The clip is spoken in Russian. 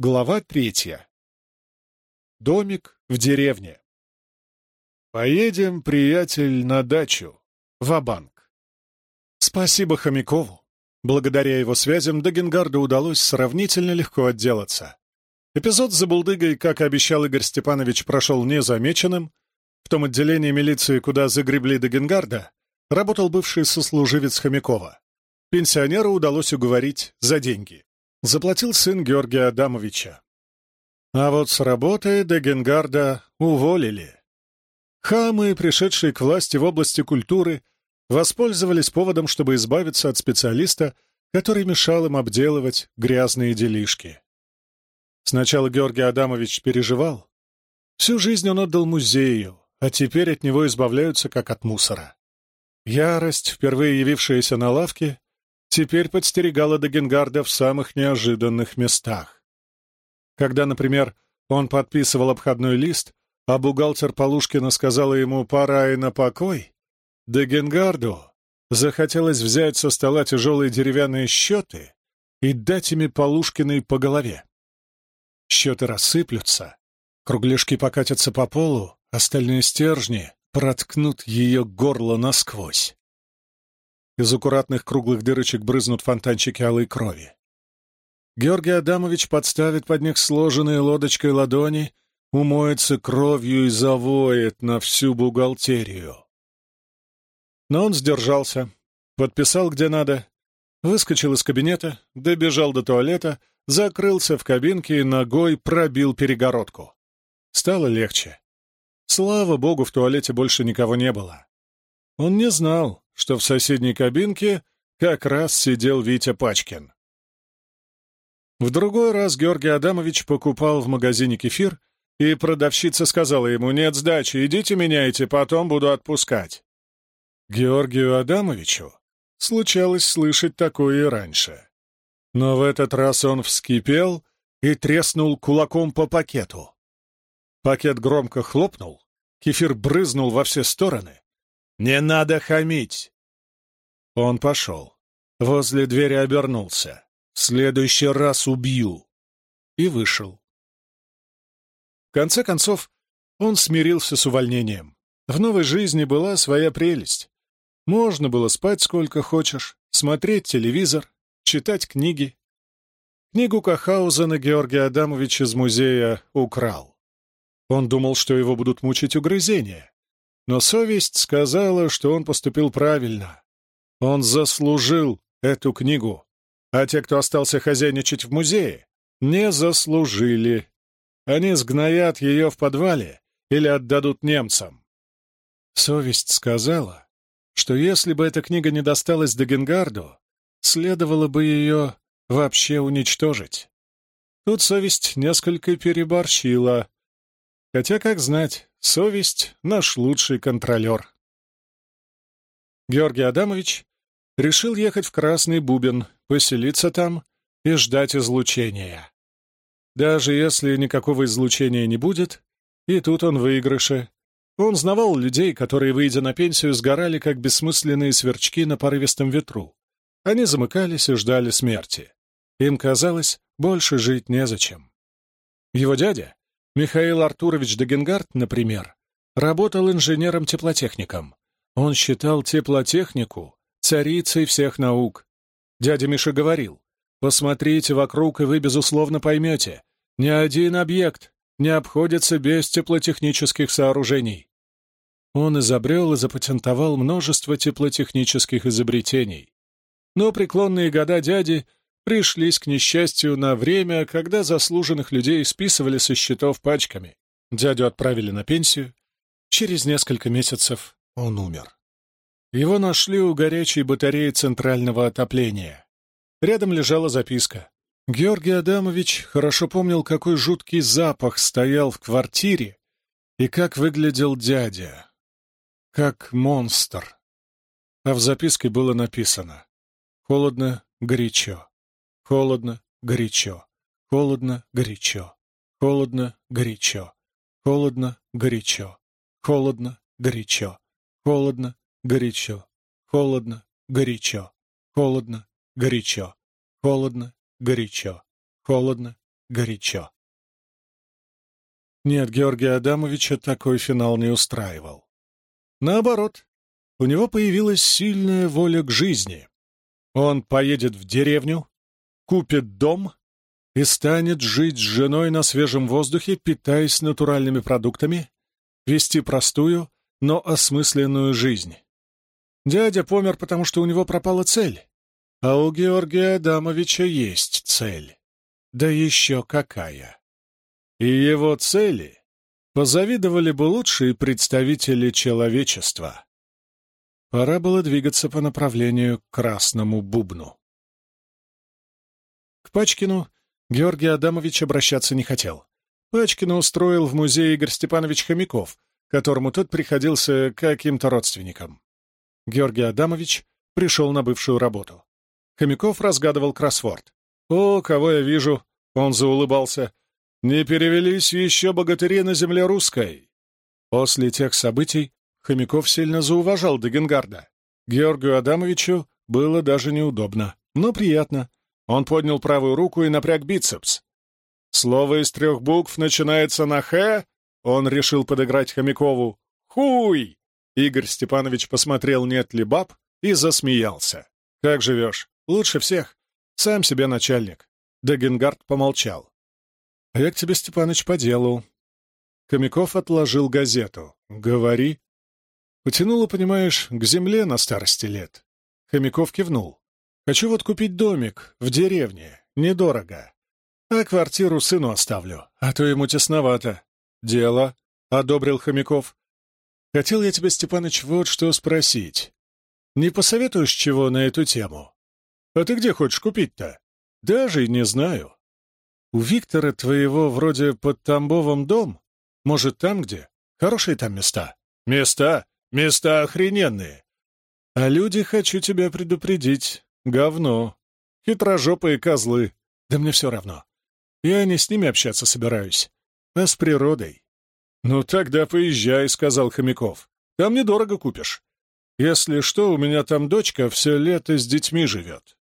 Глава третья. Домик в деревне. Поедем, приятель, на дачу. Ва-банк. Спасибо Хомякову. Благодаря его связям до Генгарда удалось сравнительно легко отделаться. Эпизод с забулдыгой, как обещал Игорь Степанович, прошел незамеченным. В том отделении милиции, куда загребли до Генгарда, работал бывший сослуживец Хомякова. Пенсионеру удалось уговорить за деньги. Заплатил сын Георгия Адамовича. А вот с работы Дегенгарда уволили. Хамы, пришедшие к власти в области культуры, воспользовались поводом, чтобы избавиться от специалиста, который мешал им обделывать грязные делишки. Сначала Георгий Адамович переживал. Всю жизнь он отдал музею, а теперь от него избавляются как от мусора. Ярость, впервые явившаяся на лавке, теперь подстерегала Дагенгарда в самых неожиданных местах. Когда, например, он подписывал обходной лист, а бухгалтер Полушкина сказала ему «пора и на покой», Дагенгарду захотелось взять со стола тяжелые деревянные счеты и дать ими Полушкиной по голове. Счеты рассыплются, кругляшки покатятся по полу, остальные стержни проткнут ее горло насквозь. Из аккуратных круглых дырочек брызнут фонтанчики алой крови. Георгий Адамович подставит под них сложенные лодочкой ладони, умоется кровью и завоет на всю бухгалтерию. Но он сдержался, подписал где надо, выскочил из кабинета, добежал до туалета, закрылся в кабинке и ногой пробил перегородку. Стало легче. Слава богу, в туалете больше никого не было. Он не знал, что в соседней кабинке как раз сидел Витя Пачкин. В другой раз Георгий Адамович покупал в магазине кефир, и продавщица сказала ему «Нет сдачи, идите меняйте, потом буду отпускать». Георгию Адамовичу случалось слышать такое и раньше. Но в этот раз он вскипел и треснул кулаком по пакету. Пакет громко хлопнул, кефир брызнул во все стороны, «Не надо хамить!» Он пошел. Возле двери обернулся. «В следующий раз убью!» И вышел. В конце концов, он смирился с увольнением. В новой жизни была своя прелесть. Можно было спать сколько хочешь, смотреть телевизор, читать книги. Книгу Кахаузена Георгий Адамович из музея украл. Он думал, что его будут мучить угрызения. Но совесть сказала, что он поступил правильно. Он заслужил эту книгу, а те, кто остался хозяйничать в музее, не заслужили. Они сгноят ее в подвале или отдадут немцам. Совесть сказала, что если бы эта книга не досталась Дагенгарду, следовало бы ее вообще уничтожить. Тут совесть несколько переборщила. Хотя, как знать, Совесть — наш лучший контролер. Георгий Адамович решил ехать в Красный Бубен, поселиться там и ждать излучения. Даже если никакого излучения не будет, и тут он в выигрыше. Он знавал людей, которые, выйдя на пенсию, сгорали, как бессмысленные сверчки на порывистом ветру. Они замыкались и ждали смерти. Им казалось, больше жить незачем. Его дядя, Михаил Артурович Дагенгард, например, работал инженером-теплотехником. Он считал теплотехнику царицей всех наук. Дядя Миша говорил, «Посмотрите вокруг, и вы, безусловно, поймете, ни один объект не обходится без теплотехнических сооружений». Он изобрел и запатентовал множество теплотехнических изобретений. Но преклонные года дяди пришлись, к несчастью, на время, когда заслуженных людей списывали со счетов пачками. Дядю отправили на пенсию. Через несколько месяцев он умер. Его нашли у горячей батареи центрального отопления. Рядом лежала записка. Георгий Адамович хорошо помнил, какой жуткий запах стоял в квартире и как выглядел дядя. Как монстр. А в записке было написано «Холодно, горячо». Холодно, горячо. Холодно, горячо. Холодно, горячо. Холодно, горячо. Холодно, горячо. Холодно, горячо. Холодно, горячо. Холодно, горячо. Холодно, горячо. Холодно, горячо. Нет, Георгия Адамовича такой финал не устраивал. Наоборот, у него появилась сильная воля к жизни. Он поедет в деревню, купит дом и станет жить с женой на свежем воздухе, питаясь натуральными продуктами, вести простую, но осмысленную жизнь. Дядя помер, потому что у него пропала цель, а у Георгия Адамовича есть цель. Да еще какая! И его цели позавидовали бы лучшие представители человечества. Пора было двигаться по направлению к красному бубну. К Пачкину Георгий Адамович обращаться не хотел. Пачкина устроил в музее Игорь Степанович Хомяков, которому тот приходился каким-то родственником. Георгий Адамович пришел на бывшую работу. Хомяков разгадывал кроссворд. «О, кого я вижу!» — он заулыбался. «Не перевелись еще богатыри на земле русской!» После тех событий Хомяков сильно зауважал Дагенгарда. Георгию Адамовичу было даже неудобно, но приятно. Он поднял правую руку и напряг бицепс. Слово из трех букв начинается на «х», он решил подыграть Хомякову. «Хуй!» Игорь Степанович посмотрел, нет ли баб, и засмеялся. «Как живешь? Лучше всех. Сам себе начальник». Дагенгард помолчал. «А я к тебе, Степаныч, по делу». Хомяков отложил газету. «Говори». Потянуло, понимаешь, к земле на старости лет. Хомяков кивнул. «Хочу вот купить домик в деревне. Недорого. А квартиру сыну оставлю, а то ему тесновато». «Дело», — одобрил Хомяков. «Хотел я тебя, Степаныч, вот что спросить. Не посоветуешь чего на эту тему? А ты где хочешь купить-то? Даже и не знаю. У Виктора твоего вроде под Тамбовом дом? Может, там где? Хорошие там места?» «Места? Места охрененные. А люди, хочу тебя предупредить, говно. Хитрожопые козлы. Да мне все равно. Я не с ними общаться собираюсь, а с природой. «Ну тогда поезжай», — сказал Хомяков. «Там недорого купишь. Если что, у меня там дочка все лето с детьми живет.